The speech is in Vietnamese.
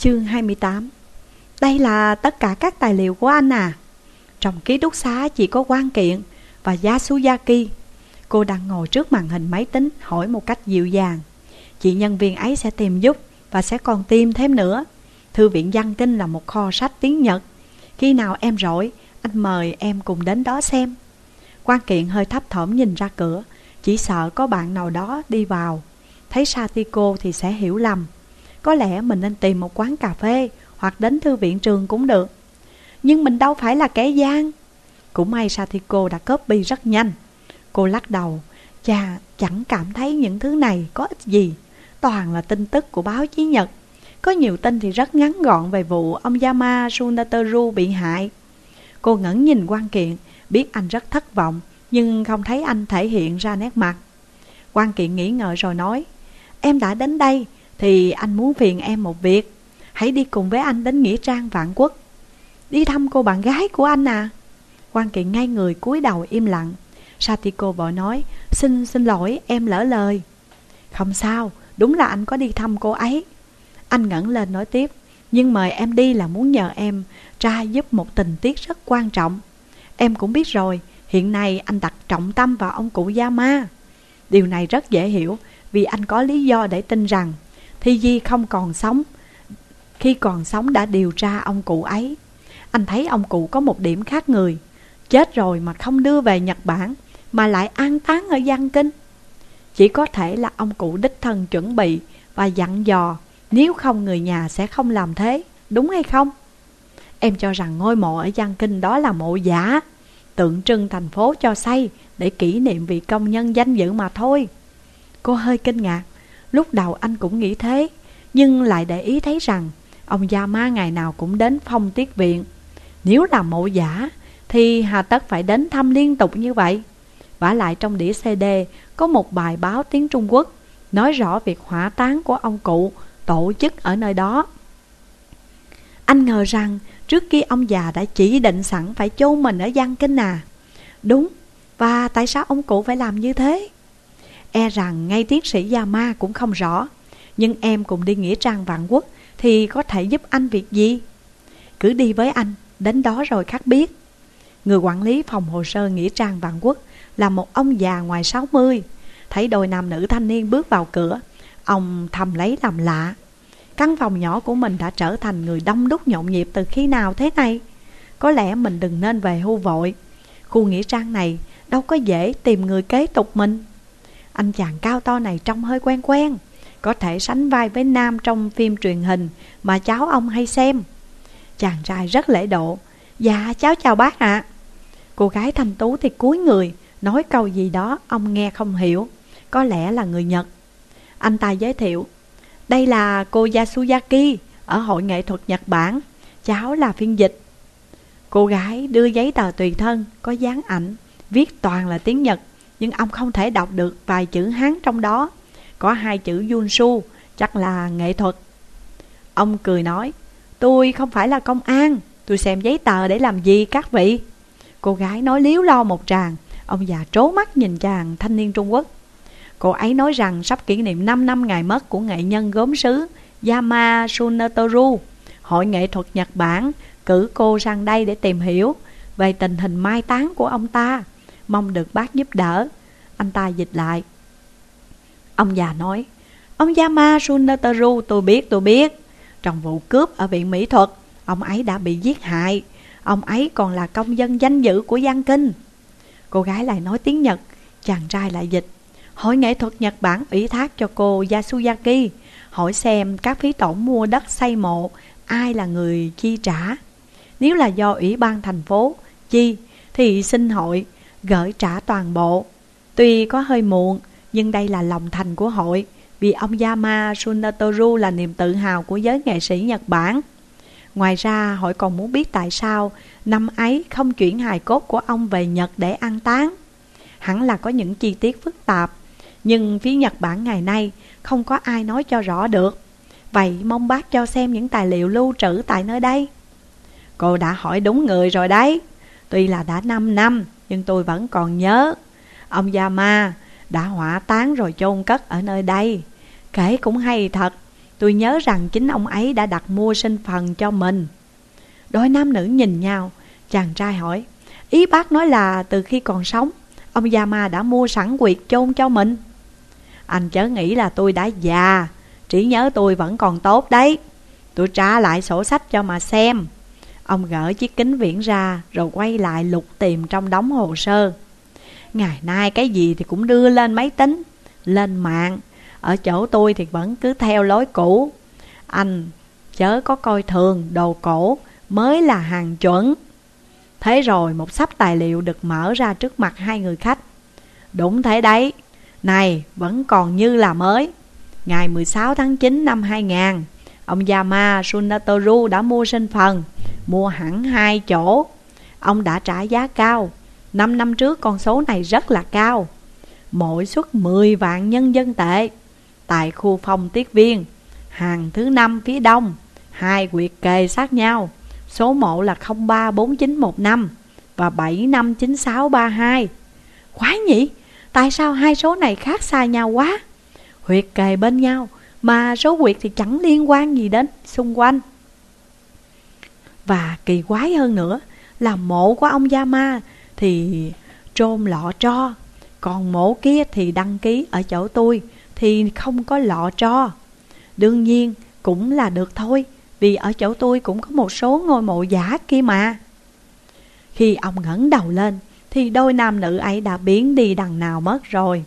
Chương 28 Đây là tất cả các tài liệu của anh à. Trong ký túc xá chỉ có quan kiện và Yasuyaki Cô đang ngồi trước màn hình máy tính hỏi một cách dịu dàng. Chị nhân viên ấy sẽ tìm giúp và sẽ còn tìm thêm nữa. Thư viện Văn Kinh là một kho sách tiếng Nhật. Khi nào em rỗi, anh mời em cùng đến đó xem. Quan kiện hơi thấp thỏm nhìn ra cửa. Chỉ sợ có bạn nào đó đi vào. Thấy Satiko thì sẽ hiểu lầm. Có lẽ mình nên tìm một quán cà phê Hoặc đến thư viện trường cũng được. Nhưng mình đâu phải là kẻ gian. Cũng may Satiko đã copy rất nhanh. Cô lắc đầu. Chà, chẳng cảm thấy những thứ này có ích gì. Toàn là tin tức của báo chí Nhật. Có nhiều tin thì rất ngắn gọn về vụ ông Yama Sunateru bị hại. Cô ngẩn nhìn quan kiện. Biết anh rất thất vọng, Nhưng không thấy anh thể hiện ra nét mặt. Quan kiện nghĩ ngợi rồi nói, Em đã đến đây thì anh muốn phiền em một việc. Hãy đi cùng với anh đến Nghĩa Trang Vạn Quốc. Đi thăm cô bạn gái của anh à. Quan kiện ngay người cúi đầu im lặng. Satiko vội nói, Xin xin lỗi, em lỡ lời. Không sao, Đúng là anh có đi thăm cô ấy. Anh ngẩng lên nói tiếp, Nhưng mời em đi là muốn nhờ em Tra giúp một tình tiết rất quan trọng. Em cũng biết rồi, Hiện nay anh đặt trọng tâm vào ông cụ Yama. Điều này rất dễ hiểu, Vì anh có lý do để tin rằng Thi Di không còn sống. Khi còn sống đã điều tra ông cụ ấy. Anh thấy ông cụ có một điểm khác người. Chết rồi mà không đưa về Nhật Bản, Mà lại an táng ở Giang Kinh. Chỉ có thể là ông cụ đích thân chuẩn bị Và dặn dò, Nếu không người nhà sẽ không làm thế. Đúng hay không? Em cho rằng ngôi mộ ở Giang Kinh đó là mộ giả, Tượng trưng thành phố cho xây Để kỷ niệm vị công nhân danh dự mà thôi. Cô hơi kinh ngạc. Lúc đầu anh cũng nghĩ thế, Nhưng lại để ý thấy rằng Ông Yama ngày nào cũng đến phong tiết viện. Nếu là mộ giả, Thì hà tất phải đến thăm liên tục như vậy. Vả lại trong đĩa CD Có một bài báo tiếng Trung Quốc, Nói rõ việc hỏa táng của ông cụ, Tổ chức ở nơi đó. Anh ngờ rằng, Trước kia ông già đã chỉ định sẵn phải chôn mình ở Giang Kinh à. Đúng, Và tại sao ông cụ phải làm như thế? E rằng ngay tiến sĩ gia ma cũng không rõ. Nhưng em cùng đi nghĩa trang vạn quốc Thì có thể giúp anh việc gì? Cứ đi với anh, Đến đó rồi khắc biết. Người quản lý phòng hồ sơ nghĩa trang vạn quốc Là một ông già ngoài 60 Thấy đôi nam nữ thanh niên bước vào cửa, Ông thầm lấy làm lạ. Căn phòng nhỏ của mình đã trở thành người đông đúc nhộn nhịp từ khi nào thế này? Có lẽ mình đừng nên về hưu vội. Khu nghĩa trang này đâu có dễ tìm người kế tục mình. Anh chàng cao to này trông hơi quen quen, Có thể sánh vai với Nam trong phim truyền hình mà cháu ông hay xem. Chàng trai rất lễ độ Dạ cháu chào bác ạ. Cô gái thanh tú thì cúi người, Nói câu gì đó ông nghe không hiểu, Có lẽ là người Nhật. Anh ta giới thiệu, đây là cô Yasuyaki ở Hội Nghệ thuật Nhật Bản, Cháu là phiên dịch. Cô gái đưa giấy tờ tùy thân, Có dán ảnh, Viết toàn là tiếng Nhật. Nhưng ông không thể đọc được vài chữ Hán trong đó. Có hai chữ Yunsu, Chắc là nghệ thuật. Ông cười nói, Tôi không phải là công an, Tôi xem giấy tờ để làm gì các vị? Cô gái nói liếu lo một tràng. Ông già trố mắt nhìn chàng thanh niên Trung Quốc. Cô ấy nói rằng sắp kỷ niệm 5 năm ngày mất của nghệ nhân gốm sứ Yama Sunatoru Hội nghệ thuật Nhật Bản, cử cô sang đây để tìm hiểu về tình hình mai táng của ông ta. Mong được bác giúp đỡ. Anh ta dịch lại. Ông già nói, Ông Yama Sunatoru tôi biết tôi biết. Trong vụ cướp ở viện mỹ thuật, Ông ấy đã bị giết hại. Ông ấy còn là công dân danh dự của Giang Kinh. Cô gái lại nói tiếng Nhật, Chàng trai lại dịch Hội nghệ thuật Nhật Bản ủy thác cho cô Yasuyaki, hỏi xem các phí tổn mua đất xây mộ, ai là người chi trả. Nếu là do ủy ban thành phố chi, thì xin hội gửi trả toàn bộ. Tuy có hơi muộn, nhưng đây là lòng thành của hội, vì ông Yama Sunatoru là niềm tự hào của giới nghệ sĩ Nhật Bản. Ngoài ra, hội còn muốn biết tại sao năm ấy không chuyển hài cốt của ông về Nhật để an táng. Hẳn là có những chi tiết phức tạp, nhưng phía Nhật Bản ngày nay không có ai nói cho rõ được Vậy mong bác cho xem những tài liệu lưu trữ tại nơi đây Cô đã hỏi đúng người rồi đấy Tuy là đã 5 năm nhưng tôi vẫn còn nhớ, Ông Yama đã hỏa táng rồi chôn cất ở nơi đây. Kể cũng hay thật, Tôi nhớ rằng chính ông ấy đã đặt mua sinh phần cho mình. Đôi nam nữ nhìn nhau, Chàng trai hỏi, Ý bác nói là từ khi còn sống, Ông Yama đã mua sẵn quyệt chôn cho mình? Anh chớ nghĩ là tôi đã già, Trí nhớ tôi vẫn còn tốt đấy. Tôi trả lại sổ sách cho mà xem. Ông gỡ chiếc kính viễn ra, Rồi quay lại lục tìm trong đống hồ sơ. Ngày nay cái gì thì cũng đưa lên máy tính, Lên mạng. Ở chỗ tôi thì vẫn cứ theo lối cũ. Anh, chớ có coi thường đồ cổ, Mới là hàng chuẩn. Thế rồi một sắp tài liệu được mở ra trước mặt hai người khách. Đúng thế đấy, Này vẫn còn như là mới. Ngày 16 tháng 9 năm 2000 Ông Yama Sunatoru đã mua sinh phần, Mua hẳn hai chỗ. Ông đã trả giá cao. Năm năm trước, con số này rất là cao. Mỗi suất 10 vạn nhân dân tệ. Tại khu phong tiết viên, Hàng thứ năm phía đông, Hai quyệt kề sát nhau. Số mộ là 034915 Và 759632 Quái nhỉ, Tại sao hai số này khác xa nhau quá? Huyệt kề bên nhau mà số quyệt thì chẳng liên quan gì đến xung quanh. Và kỳ quái hơn nữa Là mộ của ông Yama Thì trôn lọ tro, Còn mộ kia thì đăng ký ở chỗ tôi Thì không có lọ tro. Đương nhiên cũng là được thôi, Vì ở chỗ tôi cũng có một số ngôi mộ giả kia mà. Khi ông ngẩng đầu lên Thì đôi nam nữ ấy đã biến đi đằng nào mất rồi.